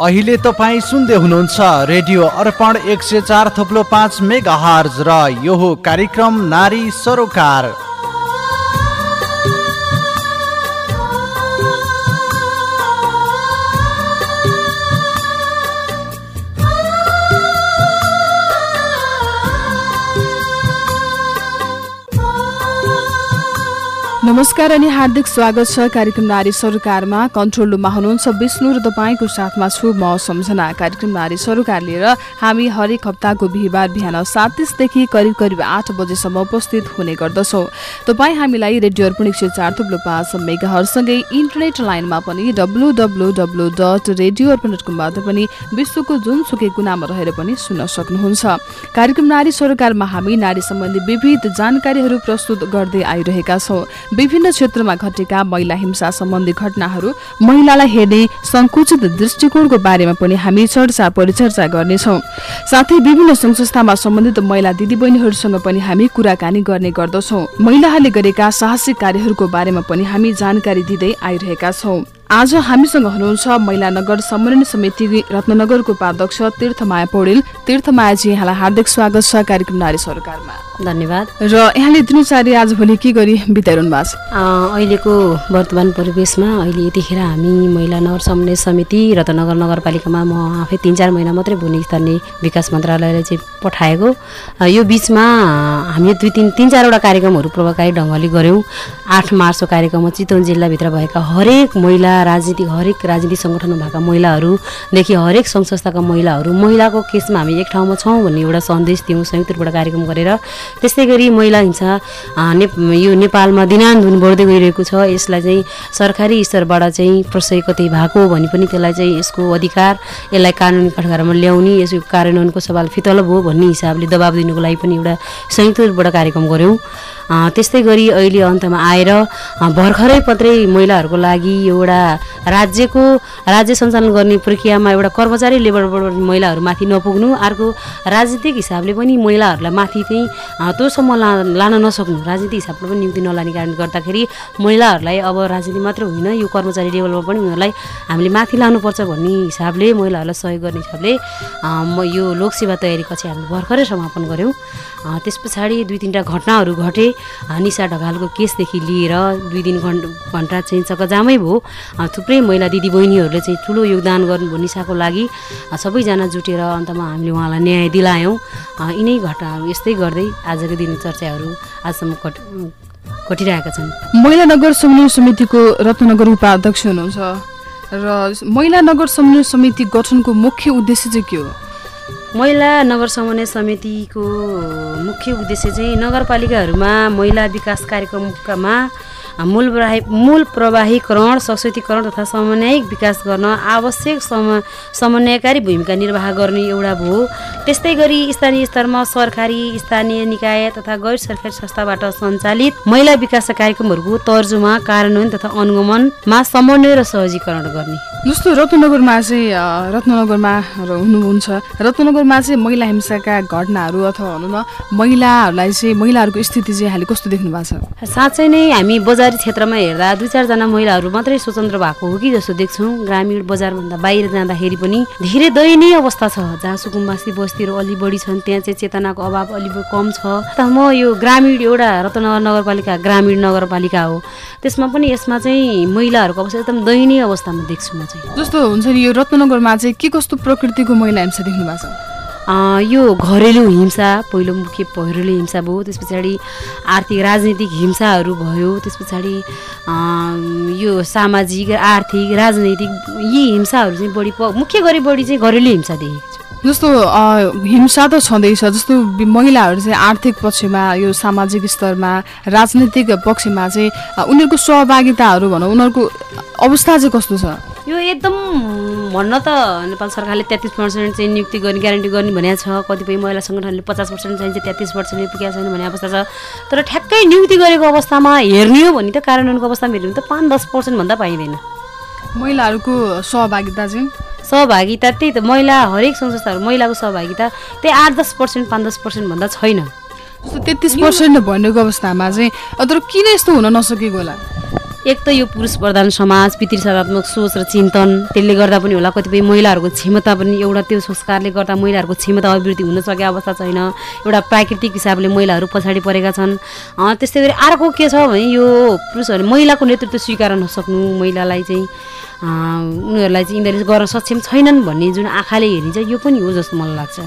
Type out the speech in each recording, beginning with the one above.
अहिले तपाईँ सुन्दै हुनुहुन्छ रेडियो अर्पण एक सय चार थप्लो पाँच मेगा र यो कार्यक्रम नारी सरोकार। नमस्कार अनि हार्दिक स्वागत छ कार्यक्रम नारी सरकारमा। कन्ट्रोल रुममा हुनुहुन्छ विष्णु र तपाईँको साथमा छु म सम्झना। कार्यक्रम नारी सरकार लिएर हामी हरेक हप्ताको बिहिबार बिहान सात तिसदेखि करिब करिब आठ बजेसम्म उपस्थित हुने गर्दछौँ। तपाईँ हामीलाई रेडियो अर्पण एक सय चार थुप्रो पाँच मेगाहरूसँगै इन्टरनेट लाइनमा पनि W W W dot radio Arpan dot कमबाट पनि विश्वको जुनसुकै कुनामा रहेर पनि सुन्न सक्नुहुन्छ। कार्यक्रम नारी सरकारमा हामी नारी सम्बन्धी विविध जानकारीहरू प्रस्तुत गर्दै आइरहेका छौँ। विभिन्न क्षेत्रमा घटेका महिला हिंसा सम्बन्धी घटनाहरू महिलालाई हेर्ने संकुचित दृष्टिकोणको बारेमा पनि हामी चर्चा परिचर्चा गर्नेछौँ। साथै विभिन्न सङ्घ संस्थामा सम्बन्धित महिला दिदीबहिनीहरूसँग पनि हामी कुराकानी गर्ने गर्दछौँ। महिलाहरूले गरेका साहसिक कार्यहरूको बारेमा पनि हामी जानकारी दिँदै आइरहेका छौँ। आज हामीसँग हुनुहुन्छ महिला नगर समन्वय समिति रत्नगरको उपाध्यक्ष तीर्थमाया पौडेल। तीर्थमायाजी यहाँलाई हार्दिक स्वागत छ कार्यक्रम नारी सरकारमा। धन्यवाद। र यहाँले दिनचार्य आजभोलि के गरी बिताइरहनु भएको छ? अहिलेको वर्तमान परिवेशमा अहिले यतिखेर हामी महिला नगर समन्वय समिति रत्नगर नगरपालिकामा म आफै तिन चार महिना मात्रै भूमि स्थानीय विकास मन्त्रालयले चाहिँ पठाएको। यो बिचमा हामीले दुई तिन तिन चारवटा कार्यक्रमहरू प्रभावकारी ढङ्गले गऱ्यौँ। आठ मार्चको कार्यक्रममा चितवन जिल्लाभित्र भएका हरेक महिला राजनीतिक हरेक राजनीतिक सङ्गठनमा भएका महिलाहरूदेखि हरेक सङ्घ संस्थाका महिलाहरू महिलाको केसमा हामी एक ठाउँमा छौँ भन्ने एउटा सन्देश दियौँ संयुक्त रूपबाट कार्यक्रम गरेर त्यस्तै गरी महिला हिंसा ने यो नेपालमा दिनानुदिन बढ्दै गइरहेको छ। यसलाई चाहिँ सरकारी स्तरबाट चाहिँ प्रशय कतै भएको भने पनि त्यसलाई चाहिँ यसको अधिकार यसलाई कानुनी कठघारामा ल्याउने यसको कार्यान्वयनको सवाल फितलब हो भन्ने हिसाबले दबाब दिनुको लागि पनि एउटा संयुक्त रूपबाट कार्यक्रम गऱ्यौँ। त्यस्तै गरी अहिले अन्तमा आएर भर्खरै मात्रै महिलाहरूको लागि एउटा राज्यको राज्य सञ्चालन गर्ने प्रक्रियामा एउटा कर्मचारी लेभलबाट महिलाहरूमाथि नपुग्नु अर्को राजनीतिक हिसाबले पनि महिलाहरूलाई माथि चाहिँ त्योसम्म ला लान नसक्नु। राजनीतिक हिसाबले पनि नियुक्ति नलाने कारणले गर्दाखेरि महिलाहरूलाई अब राजनीति मात्र होइन यो कर्मचारी लेभलमा पनि उनीहरूलाई हामीले माथि लानुपर्छ भन्ने हिसाबले महिलाहरूलाई सहयोग गर्ने हिसाबले म यो लोकसेवा तयारी कक्षा हामीले भर्खरै समापन गऱ्यौँ। त्यस पछाडि दुई तिनवटा घटनाहरू घटे। निशा ढकालको केसदेखि लिएर दुई तिन घन्टा चाहिँ चकजामै भयो। थुप्रै महिला दिदीबहिनीहरूले चाहिँ ठुलो योगदान गर्नुभयो निशाको लागि। सबैजना जुटेर अन्तमा हामीले उहाँलाई न्याय दिलायौँ। यिनै घटनाहरू यस्तै गर्दै आजको दिन चर्चाहरू आजसम्म कट घटिरहेका छन्। महिला नगर समन्वय समितिको रत्नगर उपाध्यक्ष हुनुहुन्छ। र महिला नगर समन्वय समिति गठनको मुख्य उद्देश्य चाहिँ के हो? महिला नगर समन्वय समितिको मुख्य उद्देश्य चाहिँ नगरपालिकाहरूमा महिला विकास कार्यक्रममा मूल प्रवाही मूल प्रवाहीकरण सशक्तिकरण तथा समन्वयिक विकास गर्न आवश्यक सम समन्वयकारी भूमिका निर्वाह गर्ने एउटा भयो त्यस्तै गरी स्थानीय स्तरमा सरकारी स्थानीय निकाय तथा गैर सरकारी संस्थाबाट सञ्चालित महिला विकास कार्यक्रमहरूको तर्जुमा कार्यान्वयन तथा अनुगमनमा समन्वय र सहजीकरण गर्ने। जस्तो रत्नगरमा चाहिँ रत्नगरमा हुनुहुन्छ। रत्नगरमा चाहिँ महिला हिंसाका घटनाहरू अथवा भनौँ न महिलाहरूलाई चाहिँ महिलाहरूको स्थिति चाहिँ यहाँले कस्तो देख्नु भएको छ? साँच्चै नै हामी बजारी क्षेत्रमा हेर्दा दुई चारजना महिलाहरू मात्रै स्वतन्त्र भएको हो कि जस्तो देख्छौँ। ग्रामीण बजारभन्दा बाहिर जाँदाखेरि पनि धेरै दयनीय अवस्था छ। जहाँ सुकुम्बासी बस्तीहरू अलि बढी छन् त्यहाँ चाहिँ चेतनाको अभाव अलि कम छ। त म यो ग्रामीण एउटा रत्नगर नगरपालिका ग्रामीण नगरपालिका हो। त्यसमा पनि यसमा चाहिँ महिलाहरूको अवस्था एकदम दयनीय अवस्थामा देख्छु म चाहिँ। जस्तो हुन्छ नि यो रत्नगरमा चाहिँ के कस्तो प्रकृतिको महिला हिंसा देख्नु भएको छ? यो घरेलु हिंसा पहिलो मुख्य पहिरोले हिंसा भयो त्यस पछाडि आर्थिक राजनीतिक हिंसाहरू भयो त्यस पछाडि यो सामाजिक आर्थिक राजनैतिक यी हिंसाहरू चाहिँ बढी मुख्य गरी बढी चाहिँ घरेलु हिंसा देखेको छ। जस्तो हिंसा त छँदैछ जस्तो महिलाहरू चाहिँ आर्थिक पक्षमा यो सामाजिक स्तरमा राजनैतिक पक्षमा चाहिँ उनीहरूको सहभागिताहरू भनौँ उनीहरूको अवस्था चाहिँ कस्तो छ? यो एकदम भन्न त नेपाल सरकारले तेत्तिस पर्सेन्ट चाहिँ नियुक्ति गर्ने ग्यारेन्टी गर्ने भनेको छ। कतिपय महिला सङ्गठनले पचास पर्सेन्ट चाहिन्छ तेत्तिस पर्सेन्टले पुगेको छैन भन्ने अवस्था छ। तर ठ्याक्कै नियुक्ति गरेको अवस्थामा हेर्ने हो भने त कार्यान्वयनको अवस्थामा हेर्ने त पाँच दस पर्सेन्टभन्दा पाइँदैन। महिलाहरूको सहभागिता चाहिँ? सहभागिता त्यही त महिला हरेक संस्थाहरू महिलाको सहभागिता त्यही आठ दस पर्सेन्ट पाँच दस पर्सेन्टभन्दा छैन। तेत्तिस पर्सेन्ट भनेको अवस्थामा चाहिँ तर किन यस्तो हुन नसकेको होला? एक त यो पुरुष प्रधान समाज पितृसदात्मक सोच र चिन्तन त्यसले गर्दा पनि होला कतिपय महिलाहरूको क्षमता पनि एउटा त्यो संस्कारले गर्दा महिलाहरूको क्षमता अभिवृद्धि हुन सकेको अवस्था छैन। एउटा प्राकृतिक हिसाबले महिलाहरू पछाडि परेका छन्। त्यस्तै गरी अर्को के छ भने यो पुरुषहरूले महिलाको नेतृत्व स्वीकार नसक्नु महिलालाई चाहिँ उनीहरूलाई चाहिँ यिनीहरूले गर्न सक्षम छैनन् भन्ने जुन आँखाले हेरिन्छ यो पनि हो जस्तो मलाई लाग्छ।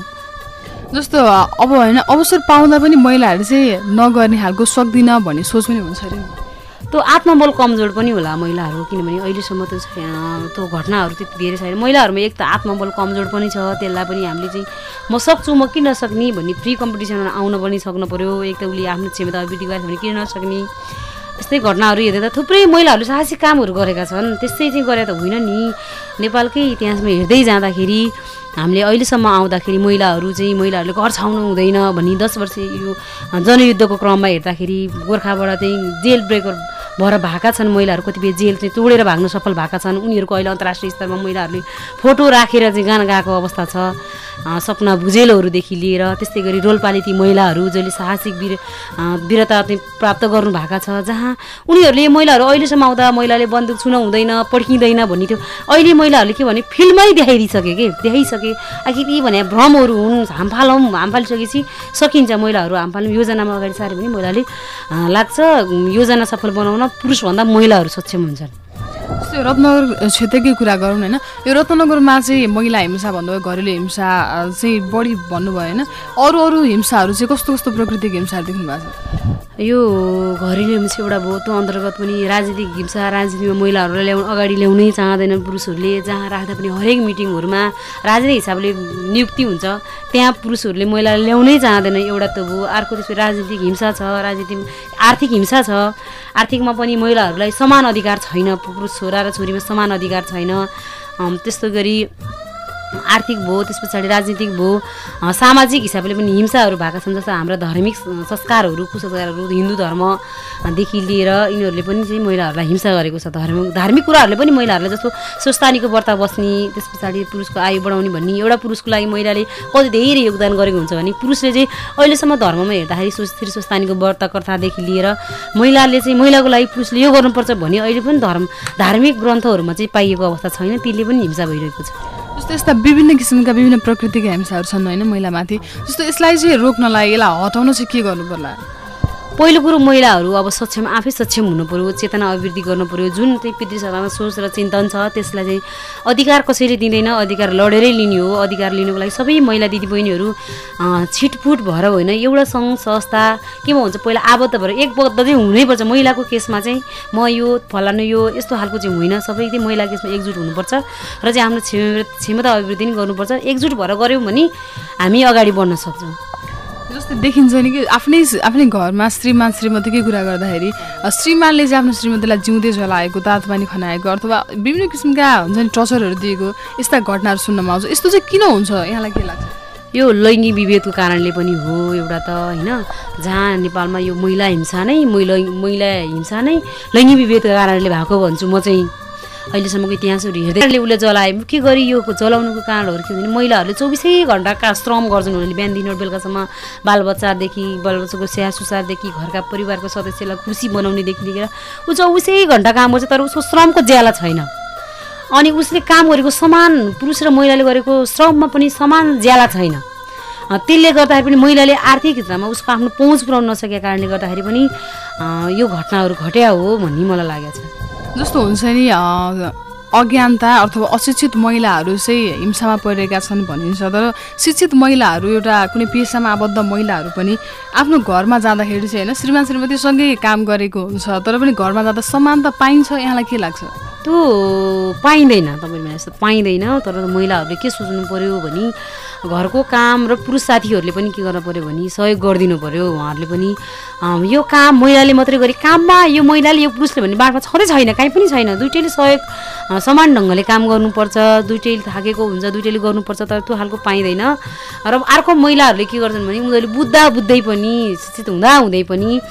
जस्तो अब होइन अवसर पाउँदा पनि महिलाहरू चाहिँ नगर्ने खालको सक्दिनँ भन्ने सोच पनि हुन्छ अरे त्यो आत्मबल कमजोर पनि होला महिलाहरू किनभने अहिलेसम्म त त्यो घटनाहरू त्यति धेरै छैन। महिलाहरूमा एक त आत्मबल कमजोर पनि छ त्यसलाई पनि हामीले चाहिँ म सक्छु म किन नसक्ने भन्ने फ्री कम्पिटिसनमा आउन पनि सक्नु पऱ्यो एक त उसले आफ्नो क्षमता अभिवृद्धि गरेछ भने किन नसक्ने। यस्तै घटनाहरू हेर्दा त थुप्रै महिलाहरूले साहसिक कामहरू गरेका छन्। त्यस्तै चाहिँ गरे त होइन नि। नेपालकै इतिहासमा हेर्दै जाँदाखेरि हामीले अहिलेसम्म आउँदाखेरि महिलाहरू चाहिँ महिलाहरूले घर छाउनु हुँदैन भनी दस वर्ष यो जनयुद्धको क्रममा हेर्दाखेरि गोर्खाबाट चाहिँ जेल ब्रेकर भएर भएका छन् महिलाहरू कतिपय जेल चाहिँ तोडेर भाग्न सफल भएका छन्। उनीहरूको अहिले अन्तर्राष्ट्रिय स्तरमा महिलाहरूले फोटो राखेर चाहिँ गाना गाएको अवस्था छ। सपना भुजेलहरूदेखि लिएर त्यस्तै गरी रोलपाली ती महिलाहरू जसले साहसिक वीर वीरता चाहिँ प्राप्त गर्नुभएका छ जहाँ उनीहरूले महिलाहरू अहिलेसम्म आउँदा महिलाले बन्दुक छुन हुँदैन पड्किँदैन भन्ने थियो अहिले महिलाहरूले के भने फिल्मै देखाइदिइसके कि? देखाइसके। आखिर यी भने भ्रमहरू हुन् हाम फालौँ हाम फालिसकेपछि सकिन्छ महिलाहरू हाम फाल्नु योजनामा अगाडि सार्यो भने महिलाले लाग्छ योजना सफल बनाउन। पुरुषभन्दा महिलाहरू सक्षम हुन्छन्। जस्तै रत्नगर क्षेत्रकै कुरा गरौँ होइन यो रत्नगरमा चाहिँ महिला हिंसा भन्नुभयो घरेलु हिंसा चाहिँ बढी भन्नुभयो होइन। अरू अरू हिंसाहरू चाहिँ कस्तो कस्तो प्राकृतिक हिंसाहरू देख्नु भएको छ? यो घरेलु हिंसा एउटा भयो त्यो अन्तर्गत पनि राजनीतिक हिंसा राजनीतिमा महिलाहरूलाई ल्याउनु अगाडि ल्याउनै चाहँदैनन् पुरुषहरूले। जहाँ राख्दा पनि हरेक मिटिङहरूमा राजनीतिक हिसाबले नियुक्ति हुन्छ त्यहाँ पुरुषहरूले महिलालाई ल्याउनै चाहँदैन। एउटा त भयो अर्को त्यसपछि राजनीतिक हिंसा छ राजनीतिक आर्थिक हिंसा छ। आर्थिकमा पनि महिलाहरूलाई समान अधिकार छैन पुरुष छोरा र छोरीमा समान अधिकार छैन। त्यस्तो गरी आर्थिक भयो त्यस पछाडि राजनीतिक भयो सामाजिक हिसाबले पनि हिंसाहरू भएका छन् जस्तो हाम्रा धार्मिक संस्कारहरू कुसंस्कारहरू हिन्दू धर्मदेखि लिएर यिनीहरूले पनि चाहिँ महिलाहरूलाई हिंसा गरेको छ। धर्म धार्मिक कुराहरूले पनि महिलाहरूलाई जस्तो स्वस्थानीको व्रत बस्ने त्यस पछाडि पुरुषको आयु बढाउने भन्ने एउटा पुरुषको लागि महिलाले कति धेरै योगदान गरेको हुन्छ भने पुरुषले चाहिँ अहिलेसम्म धर्ममा हेर्दाखेरि श्री स्वस्थानीको व्रतकर्तादेखि लिएर महिलाले चाहिँ महिलाको लागि पुरुषले यो गर्नुपर्छ भने अहिले पनि धर्म धार्मिक ग्रन्थहरूमा चाहिँ पाइएको अवस्था छैन त्यसले पनि हिंसा भइरहेको छ। जस्तो यस्ता विभिन्न किसिमका विभिन्न प्रकृतिका हिंसाहरू छन् होइन महिलामाथि? जस्तो यसलाई चाहिँ रोक्नलाई यसलाई हटाउन चाहिँ के गर्नु पर्ला पहिलो कुरो महिलाहरू अब सक्षम आफै सक्षम हुनु पऱ्यो चेतना अभिवृद्धि गर्नु पऱ्यो जुन चाहिँ पितृसभामा सोच र चिन्तन छ त्यसलाई चाहिँ अधिकार कसैले दिँदैन अधिकार लडेरै लिने हो। अधिकार लिनुको लागि सबै महिला दिदीबहिनीहरू छिटफुट भएर होइन एउटा सङ्घ संस्था केमा हुन्छ पहिला आबद्ध भएर एकबद्ध चाहिँ हुनैपर्छ। महिलाको केसमा चाहिँ म यो फलानु यो यस्तो खालको चाहिँ होइन। सबै चाहिँ महिला केसमा एकजुट हुनुपर्छ र चाहिँ हाम्रो क्षमता अभिवृद्धि पनि गर्नुपर्छ। एकजुट भएर गऱ्यौँ भने हामी अगाडि बढ्न सक्छौँ। जस्तै देखिन्छ नि कि आफ्नै आफ्नै घरमा श्रीमान श्रीमतीकै कुरा गर्दाखेरि श्रीमानले चाहिँ आफ्नो श्रीमतीलाई जिउँदै जलाएको तातो पानी खनाएको अथवा विभिन्न किसिमका हुन्छ नि टर्चरहरू दिएको यस्ता घटनाहरू सुन्नमा आउँछ यस्तो चाहिँ किन हुन्छ? यहाँलाई के लाग्छ? यो लैङ्गिक विभेदको कारणले पनि हो एउटा त होइन? जहाँ नेपालमा यो महिला हिंसा नै महिला महिला हिंसा नै लैङ्गिक विभेदको कारणले भएको भन्छु म चाहिँ। अहिलेसम्मको इतिहासहरू हेर्दै उसले जलाए। के गरी यो जलाउनुको कारणहरू के भने महिलाहरूले चौबिसै घन्टा श्रम गर्छन् उनीहरूले। बिहान दिन बेलुकासम्म बालबच्चादेखि बालबच्चाको स्याहार सुसारदेखि घरका परिवारको सदस्यलाई खुसी बनाउनेदेखि लिएर ऊ चौबिसै घन्टा काम गर्छ तर उसको श्रमको ज्याला छैन। अनि उसले काम गरेको समान पुरुष र महिलाले गरेको श्रममा पनि समान ज्याला छैन। त्यसले गर्दाखेरि पनि महिलाले आर्थिक हिसाबमा उसको आफ्नो पहुँच पुऱ्याउन नसकेको कारणले गर्दाखेरि पनि यो घटनाहरू घट्या हो भन्ने मलाई लागेको छ। जस्तो हुन्छ नि अज्ञानता अथवा अशिक्षित महिलाहरू चाहिँ हिंसामा परिरहेका छन् भनिन्छ। तर शिक्षित महिलाहरू एउटा कुनै पेसामा आबद्ध महिलाहरू पनि आफ्नो घरमा जाँदाखेरि चाहिँ होइन श्रीमान श्रीमतीसँगै काम गरेको हुन्छ। तर पनि घरमा जाँदा समानता पाइन्छ यहाँलाई के लाग्छ? त्यो पाइँदैन तपाईँले जस्तो पाइँदैन। तर महिलाहरूले के सोच्नु पऱ्यो भने घरको काम र पुरुष साथीहरूले पनि के गर्नु पऱ्यो भने सहयोग गरिदिनु पऱ्यो उहाँहरूले पनि यो काम महिलाले मात्रै गरी काममा यो महिलाले यो पुरुषले भन्ने बाटमा छँदै छैन काहीँ पनि छैन। दुइटैले सहयोग समान ढङ्गले काम गर्नुपर्छ दुइटैले थाकेको हुन्छ दुइटैले गर्नुपर्छ तर त्यो खालको पाइँदैन। र अर्को महिलाहरूले के गर्छन् भने उनीहरूले बुझ्दा बुझ्दै पनि शिक्षित हुँदा हुँदै पनि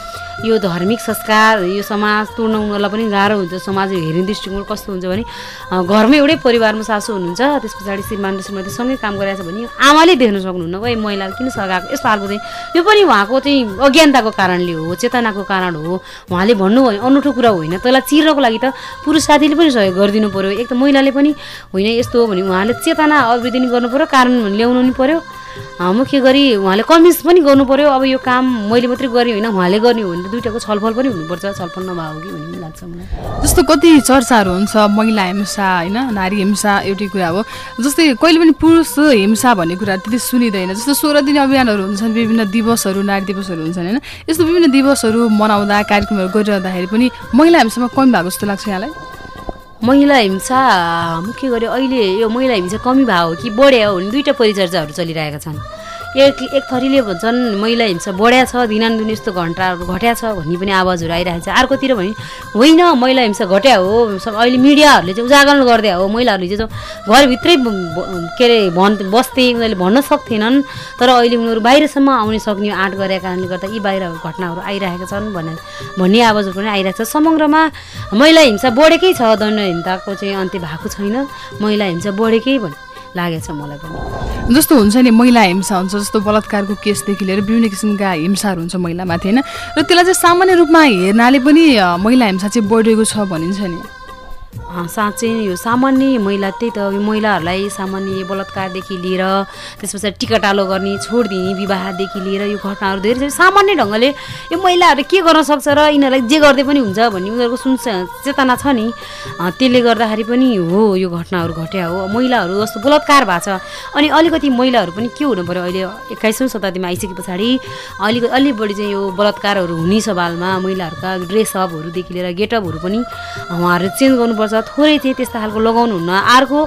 यो धार्मिक संस्कार यो समाज तोड्न उनीहरूलाई पनि गाह्रो हुन्छ। समाज हेर्ने दृष्टिकोण कस्तो हुन्छ भने घरमै एउटै परिवारमा सासू हुनुहुन्छ त्यस पछाडि श्रीमान सँगै काम गरिरहेको छ भने आमाले देख्न सक्नुहुन्न। ए महिलाले किन सघाएको? यस्तो खालको चाहिँ यो पनि उहाँको चाहिँ अज्ञानताको कारणले हो चेतनाको कारण हो। उहाँले भन्नु भने अनौठो कुरा होइन। त्यसलाई चिर्नको लागि त पुरुष साथीले पनि सहयोग गरिदिनु पऱ्यो एक त महिलाले पनि होइन यस्तो हो भने उहाँले चेतना अभिवृद्धि गर्नु पऱ्यो कारण ल्याउनु नि पऱ्यो मुख्य गरी उहाँले कन्भिन्स पनि गर्नु पऱ्यो अब यो काम मैले मात्रै गरेँ होइन उहाँले गर्ने हो भने दुइटाको छलफल पनि हुनुपर्छ। छलफल नभए हो कि भन्ने लाग्छ मलाई। जस्तो कति चर्चाहरू हुन्छ महिला हिंसा होइन नारी हिंसा एउटै कुरा हो। जस्तै कहिले पनि पुरुष हिंसा भन्ने कुरा त्यति सुनिँदैन। जस्तो सोह्र दिने अभियानहरू हुन्छन् विभिन्न दिवसहरू नारी दिवसहरू हुन्छन् होइन। यस्तो विभिन्न दिवसहरू मनाउँदा कार्यक्रमहरू गरिरहँदाखेरि पनि महिला हिंसामा कमी भएको जस्तो लाग्छ यहाँलाई? महिला हिंसा मुख्य गरी अहिले यो महिला हिंसा कमी भयो कि बढ्यो हो भने दुईवटा परिचर्चाहरू चलिरहेका छन्। एक एक थरीले भन्छन् महिला हिंसा बढ्या छ दिनानुदिन यस्तो घन्टाहरू घट्या छ भन्ने पनि आवाजहरू आइरहेको छ अर्कोतिर भने होइन महिला हिंसा घट्या हो। सब अहिले मिडियाहरूले चाहिँ उजागर गरिदिया हो। महिलाहरूले चाहिँ घरभित्रै के अरे भन् बस्थे उनीहरूले भन्न सक्थेनन्। तर अहिले उनीहरू बाहिरसम्म आउने सक्ने आँट गरेका कारणले गर्दा यी बाहिर घटनाहरू आइरहेका छन् भन्ने भन्ने आवाजहरू पनि आइरहेको छ। समग्रमा महिला हिंसा बढेकै छ दण्डहीनताको चाहिँ अन्त्य भएको छैन। महिला हिंसा बढेकै भन् लागेको छ मलाई पनि। जस्तो हुन्छ नि महिला हिंसा हुन्छ जस्तो बलात्कारको केसदेखि लिएर विभिन्न किसिमका हिंसाहरू हुन्छ महिलामाथि होइन? र त्यसलाई चाहिँ सामान्य रूपमा हेर्नाले पनि महिला हिंसा चाहिँ बढेको छ भनिन्छ नि। साँच्चै यो सामान्य महिला त्यही त यो महिलाहरूलाई सामान्य बलात्कारदेखि लिएर त्यस पछाडि टिकाटालो गर्ने छोडिदिने विवाहदेखि लिएर यो घटनाहरू धेरै सामान्य ढङ्गले यो महिलाहरूले के गर्न सक्छ र यिनीहरूलाई जे गर्दै पनि हुन्छ भन्ने उनीहरूको सुन चेतना छ नि। त्यसले गर्दाखेरि पनि हो यो घटनाहरू घट्या हो। महिलाहरू जस्तो बलात्कार भएको छ। अनि अलिकति महिलाहरू पनि के हुनु पऱ्यो अहिले एक्काइसौँ शताब्दीमा आइसके पछाडि? अलिकति अलि बढी चाहिँ यो बलात्कारहरू हुने सवालमा महिलाहरूका ड्रेसअपहरूदेखि लिएर गेटअपहरू पनि उहाँहरूले चेन्ज गर्नुपर्छ। थोरै चाहिँ त्यस्तो खालको लगाउनु हुन्न। अर्को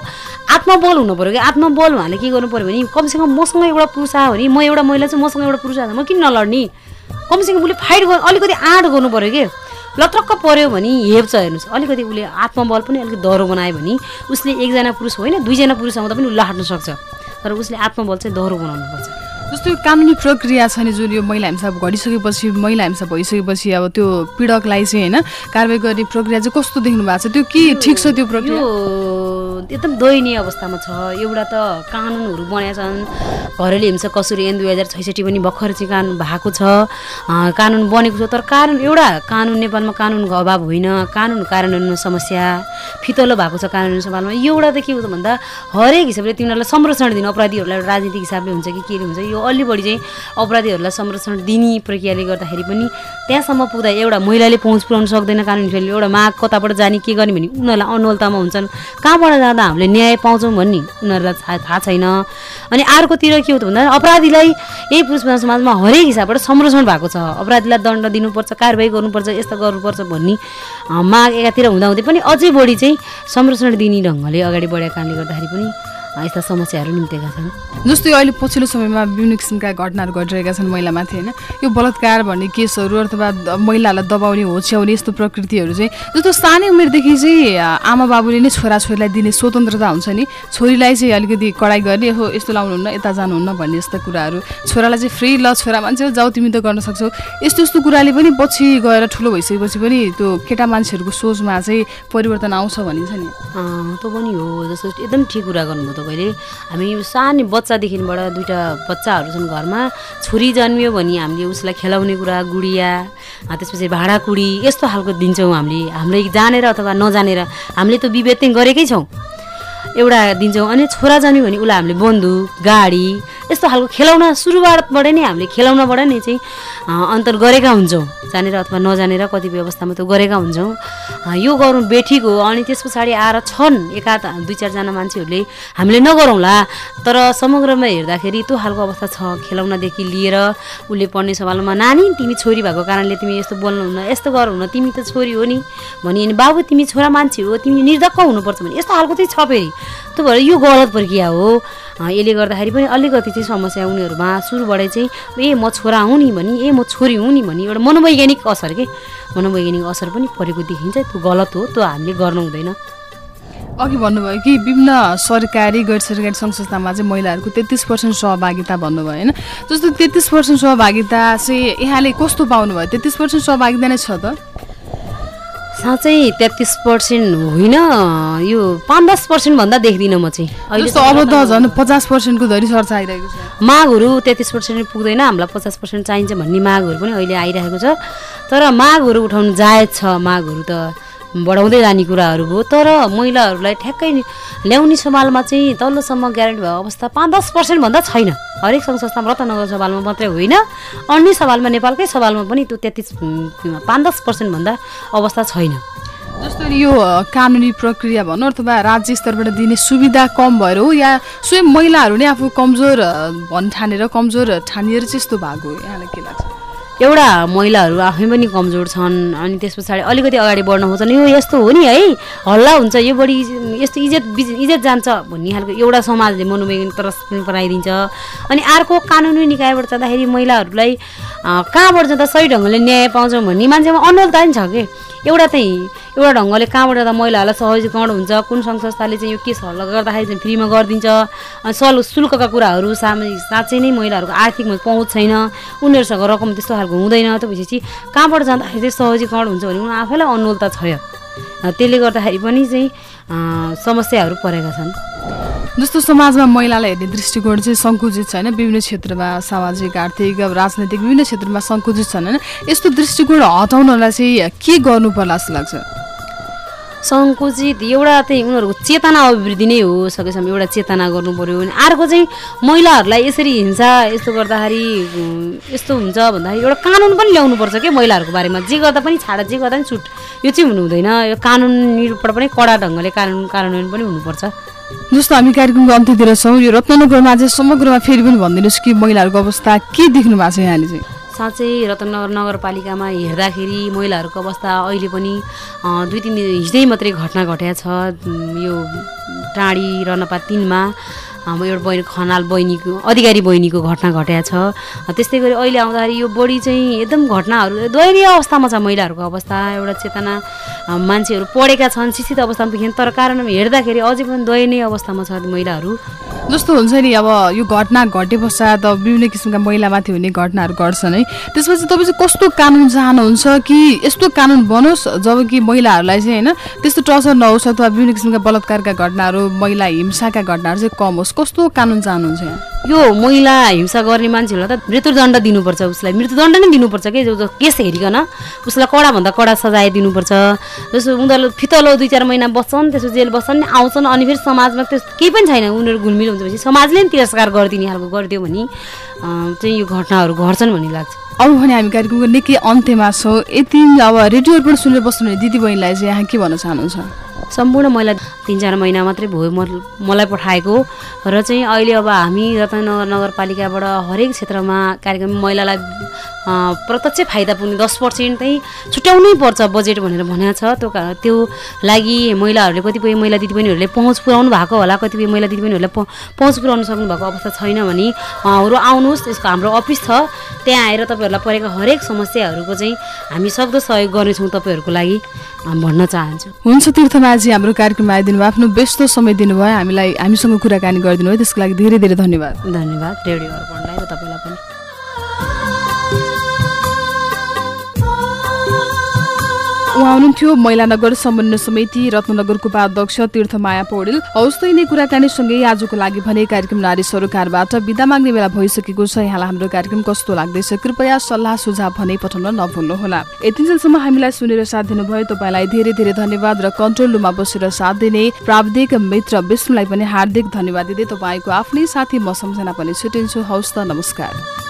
आत्मबल हुनु पऱ्यो कि आत्मबल उहाँले के गर्नु पऱ्यो भने कमसेकम मसँग एउटा पुरुष आयो भने म एउटा महिला चाहिँ मसँग एउटा पुरुष आयो म किन नलड्ने? कमसेकम उसले फाइट गर्नु अलिकति आँट गर्नु पऱ्यो कि। लत्रक्क पऱ्यो भने हेप्छ हेर्नुहोस्। अलिकति उसले आत्मबल पनि अलिकति दह्रो बनायो भने उसले एकजना पुरुष होइन दुईजना पुरुष आउँदा पनि उसले हाट्न सक्छ। तर उसले आत्मबल चाहिँ दह्रो बनाउनुपर्छ जस्तो यो कानुनी प्रक्रिया छ नि जुन यो महिला हिंसा घटिसकेपछि महिला हिंसा भइसकेपछि अब त्यो पीडकलाई चाहिँ होइन कारवाही गर्ने प्रक्रिया चाहिँ कस्तो देख्नु भएको छ? त्यो के ठिक छ त्यो प्रक्रिया? एकदम दयनीय अवस्थामा छ। एउटा त कानुनहरू बनेका छन्। घरेलु हिंसा कसुरी ऐन दुई हजार छैसठी पनि भर्खर चाहिँ कानुन भएको छ। कानुन बनेको छ। तर कानुन एउटा कानुन नेपालमा कानुनको अभाव होइन। कानुन कार्यान्वयनमा समस्या। फितलो भएको छ कानुन यो एउटा त के हो त भन्दा हरेक हिसाबले तिनीहरूलाई संरक्षण दिनु अपराधीहरूलाई राजनीतिक हिसाबले हुन्छ कि के हुन्छ यो अलि बढी चाहिँ अपराधीहरूलाई संरक्षण दिने प्रक्रियाले गर्दाखेरि पनि त्यहाँसम्म पुग्दा एउटा महिलाले पहुँच पुऱ्याउन सक्दैन। कानुन शैली एउटा माग कताबाट जाने के गर्ने भने उनीहरूलाई अनवलतामा हुन्छन्। कहाँबाट जाँदा हामीले न्याय पाउँछौँ भन्ने उनीहरूलाई थाहा थाहा छैन। अनि अर्कोतिर के हो त भन्दा अपराधीलाई यही पुरुष समाजमा हरेक हिसाबबाट संरक्षण भएको छ। अपराधीलाई दण्ड दिनुपर्छ कारवाही गर्नुपर्छ यस्तो गर्नुपर्छ भन्ने माग एकातिर हुँदाहुँदै पनि अझै बढी चाहिँ संरक्षण दिने ढङ्गले अगाडि बढेको कारणले गर्दाखेरि पनि यस्ता समस्याहरू निम्तेका छन् जस्तो अहिले पछिल्लो समयमा विभिन्न किसिमका घटनाहरू घटिरहेका छन् महिलामाथि होइन? यो बलात्कार भन्ने केसहरू अथवा महिलालाई दबाउने होच्याउने यस्तो प्रकृतिहरू चाहिँ जस्तो सानै उमेरदेखि चाहिँ आमा बाबुले नै छोराछोरीलाई दिने स्वतन्त्रता हुन्छ नि? छोरीलाई चाहिँ अलिकति कडाइ गर्ने हो यस्तो लाउनुहुन्न यता जानुहुन्न भन्ने यस्ता कुराहरू। छोरालाई चाहिँ फ्री ल छोरा मान्छे जाऊ तिमी त गर्न सक्छौ। यस्तो यस्तो कुराले पनि पछि गएर ठुलो भइसकेपछि पनि त्यो केटा मान्छेहरूको सोचमा चाहिँ परिवर्तन आउँछ भनिन्छ नि। त्यो पनि हो जस्तो एकदम ठिक कुरा गर्नुभयो तपाईँले। हामी सानो बच्चादेखिबाट दुइटा बच्चाहरू छन् घरमा। छोरी जन्मियो भने हामीले उसलाई खेलाउने कुरा गुडिया त्यसपछि भाँडाकुडी यस्तो खालको दिन्छौँ हामीले। हामीले जानेर अथवा नजानेर हामीले त विभेद गरेकै छौँ। एउटा दिन्छौँ। अनि छोरा जन्मियो भने उसलाई हामीले बन्दुक गाडी यस्तो खालको खेलाउन सुरुवातबाट नै हामीले खेलाउनबाट नै चाहिँ अन्तर गरेका हुन्छौँ। जानेर अथवा नजानेर कतिपय अवस्थामा त्यो गरेका हुन्छौँ। यो गरौँ बेठिक अनि त्यस पछाडि आएर छन् एकाध दुई चारजना मान्छेहरूले हामीले नगरौँला। तर समग्रमा हेर्दाखेरि त्यो खालको अवस्था छ। खेलाउनदेखि लिएर उसले पढ्ने सवालमा नानी तिमी छोरी भएको कारणले तिमी यस्तो बोल्नुहुन्न यस्तो गरौँ तिमी त छोरी हो नि। भनी बाबु तिमी छोरा मान्छे हो तिमी निर्धक्क हुनुपर्छ। भने यस्तो खालको चाहिँ छ फेरि। त्यो भएर यो गलत प्रक्रिया हो। यसले गर्दाखेरि पनि अलिकति चाहिँ समस्या उनीहरूमा सुरुबाटै चाहिँ ए म छोरा हुँ नि भनी ए म छोरी हुँ नि भनी एउटा मनोवैज्ञानिक असर के? मनोवैज्ञानिक असर पनि परेको देखिन्छ। त्यो गलत हो त्यो हामीले गर्नु हुँदैन। अघि भन्नुभयो कि विभिन्न सरकारी गैर सरकारी संस्थामा चाहिँ महिलाहरूको तेत्तिस पर्सेन्ट सहभागिता भन्नुभयो होइन? जस्तो तेत्तिस पर्सेन्ट सहभागिता चाहिँ यहाँले कस्तो पाउनुभयो? तेत्तिस पर्सेन्ट सहभागिता नै छ त। साँच्चै तेत्तिस पर्सेन्ट होइन। यो पाँच दस पर्सेन्टभन्दा देख्दिनँ म चाहिँ। अहिले अब त झन् पचास पर्सेन्टको धरि चर्चा आइरहेको छ। मागहरू तेत्तिस पर्सेन्ट पुग्दैन हामीलाई पचास पर्सेन्ट चाहिन्छ भन्ने मागहरू पनि अहिले आइरहेको छ। तर मागहरू उठाउनु जायज छ मागहरू त। बढाउँदै जाने कुराहरू हो तर महिलाहरूलाई ठ्याक्कै ल्याउने सवालमा चाहिँ तल्लोसम्म ग्यारेन्टी भएको अवस्था पाँच दस पर्सेन्टभन्दा छैन। हरेक सङ्घ संस्थामा रत्नगर सवालमा मात्रै होइन। अन्य सवालमा नेपालकै सवालमा पनि त्यो तेत्तिस पाँच दस पर्सेन्टभन्दा अवस्था छैन। जस्तो यो कानुनी प्रक्रिया भनौँ अथवा राज्य स्तरबाट दिने सुविधा कम भएर हो या स्वयं महिलाहरू नै आफू कमजोर भन् ठानेर कमजोर ठानिएर चाहिँ यस्तो भएको हो? यहाँलाई के लाग्छ? एउटा महिलाहरू आफै पनि कमजोर छन् अनि त्यस पछाडि अलिकति अगाडि बढ्न खोज्छन् यो यस्तो हो नि है? हल्ला हुन्छ यो बढी यस्तो इज्जत इज्जत जान्छ भन्ने खालको एउटा समाजले मनोवैज्ञानिक तरस पनि बनाइदिन्छ। अनि अर्को कानुनी निकायबाट जाँदाखेरि महिलाहरूलाई कहाँबाट जाँदा सही ढङ्गले न्याय पाउँछौँ भन्ने मान्छेमा अनुलता नि छ कि? एउटा चाहिँ एउटा ढङ्गले कहाँबाट जाँदा महिलाहरूलाई सहजीकरण हुन्छ? कुन सङ्घ संस्थाले चाहिँ यो केस हल्ला गर्दाखेरि चाहिँ फ्रीमा गरिदिन्छ? सल शुल्कका कुराहरू सामै साँच्चै नै महिलाहरूको आर्थिकमा पहुँच छैन? उनीहरूसँग रकम त्यस्तो खालको हुँदैन? त्यो कहाँबाट जाँदाखेरि चाहिँ सहजीकरण हुन्छ भने उनीहरू आफैलाई अनुलता छ? त्यसले गर्दाखेरि पनि चाहिँ समस्याहरू परेका छन्। जस्तो समाजमा महिलालाई हेर्ने दृष्टिकोण चाहिँ सङ्कुचित छैन विभिन्न क्षेत्रमा सामाजिक आर्थिक राजनैतिक विभिन्न क्षेत्रमा सङ्कुचित छन् होइन? यस्तो दृष्टिकोण हटाउनलाई चाहिँ के गर्नु पर्ला जस्तो लाग्छ? सङ्कुचित एउटा चाहिँ उनीहरूको चेतना अभिवृद्धि नै हो। सकेसम्म एउटा चेतना गर्नु पऱ्यो अनि अर्को चाहिँ महिलाहरूलाई यसरी हिंसा यस्तो गर्दाखेरि यस्तो हुन्छ भन्दाखेरि एउटा कानुन पनि ल्याउनुपर्छ क्या महिलाहरूको बारेमा। जे गर्दा पनि छाड जे गर्दा पनि छुट। यो चाहिँ हुनु हुँदैन यो कानुनी रूपबाट पनि कडा ढङ्गले कानुन कार्यान्वयन पनि हुनुपर्छ। जस्तो हामी कार्यक्रमको अन्त्यतिर छौँ यो रत्नगरमा चाहिँ समग्रमा फेरि पनि भनिदिनुहोस् कि महिलाहरूको अवस्था के देख्नु भएको छ यहाँले चाहिँ। साँच्चै रत्नगर नगरपालिकामा हेर्दाखेरि महिलाहरूको अवस्था अहिले पनि दुई तिन हिजै मात्रै घटना घटेको छ। यो टाढी रनपा तिनमा हाम्रो एउटा बहिनी खनाल बहिनीको अधिकारी बहिनीको घटना घटेको छ। त्यस्तै गरी अहिले आउँदाखेरि यो बढी चाहिँ एकदम घटनाहरू दयनीय अवस्थामा छ महिलाहरूको अवस्था। एउटा चेतना मान्छेहरू पढेका छन् शिक्षित अवस्थामा पुगेन तर कारण हेर्दाखेरि अझै पनि दयनीय अवस्थामा छ महिलाहरू। जस्तो हुन्छ नि अब यो घटना घटे पश्चात अब विभिन्न किसिमका महिलामाथि हुने घटनाहरू घट्छन् है। त्यसपछि तपाईँ चाहिँ कस्तो कानुन चाहनुहुन्छ कि यस्तो कानुन बनोस् जब कि महिलाहरूलाई चाहिँ होइन त्यस्तो टर्चर नहोस् अथवा विभिन्न किसिमका बलात्कारका घटनाहरू महिला हिंसाका घटनाहरू चाहिँ कम होस्? कस्तो कानुन चाहनुहुन्छ यहाँ? यो महिला हिंसा गर्ने मान्छेहरूलाई त मृत्युदण्ड दिनुपर्छ उसलाई मृत्युदण्ड नै दिनुपर्छ कि? केस हेरिकन उसलाई कडाभन्दा कडा सजाय दिनुपर्छ। जस्तो उनीहरू फितलो दुई चार महिना बस्छन् त्यसपछि जेल बस्छन् आउँछन् अनि फेरि समाजमा त्यस केही पनि छैन। उनीहरू घुलमिल हुन्छ समाजले नि तिरस्कार गरिदिने खालको गरिदियो भने चाहिँ यो घटनाहरू घट्छन् भन्ने लाग्छ। अब भने हामी कार्यक्रमको निकै अन्त्यमा छौँ। यति अब रेडियोबाट सुनेर बस्नुहुने दिदीबहिनीलाई चाहिँ यहाँ के भन्न चाहनुहुन्छ? सम्पूर्ण महिला तिन चार महिना मात्रै भयो मलाई पठाएको र चाहिँ अहिले अब हामी रत्नगर नगरपालिकाबाट हरेक क्षेत्रमा कार्यक्रम महिलालाई प्रत्यक्ष फाइदा पुग्ने दस पर्सेन्ट चाहिँ छुट्याउनै पर्छ बजेट भनेर भनेको छ। त्यो त्यो लागि महिलाहरूले कतिपय महिला दिदीबहिनीहरूले पहुँच पुऱ्याउनु भएको होला कतिपय महिला दिदीबहिनीहरूले प- पहुँच पुऱ्याउनु सक्नु भएको अवस्था छैन भने उहाँहरू आउनुहोस् यसको हाम्रो अफिस छ। त्यहाँ आएर तपाईँहरूलाई परेका हरेक समस्याहरूको चाहिँ हामी सक्दो सहयोग गर्नेछौँ तपाईँहरूको लागि भन्न चाहन्छु। हुन्छ तीर्थमाझी हाम्रो कार्यक्रममा आइदिनु आफ्नो व्यस्त समय दिनुभयो। हामीलाई हामीसँग कुराकानी गरिदिनु भयो। त्यसको लागि धेरै धेरै धन्यवाद। धन्यवाद। रेडियो अर्पणलाई र तपाईँलाई पनि। उहाँ हुनुहुन्थ्यो महिला नगर समन्वय समिति रत्नगरको उपाध्यक्ष तीर्थमाया पौडेल। हौस् त यिनै कुराकानीसँगै आजको लागि भने कार्यक्रम नारी सरोकारबाट विदा माग्ने बेला भइसकेको छ। यहाँलाई हाम्रो कार्यक्रम कस्तो लाग्दैछ? कृपया सल्लाह सुझाव भने पठाउन नभुल्नुहोला। यतिन्जेलसम्म हामीलाई सुनेर साथ दिनुभयो। तपाईँलाई धेरै धेरै धन्यवाद र कन्ट्रोल रुममा बसेर साथ दिने प्राविधिक मित्र विष्णुलाई पनि हार्दिक धन्यवाद दिँदै तपाईँको आफ्नै साथी म सम्झना पनि छुटिन्छु। हौस् त नमस्कार।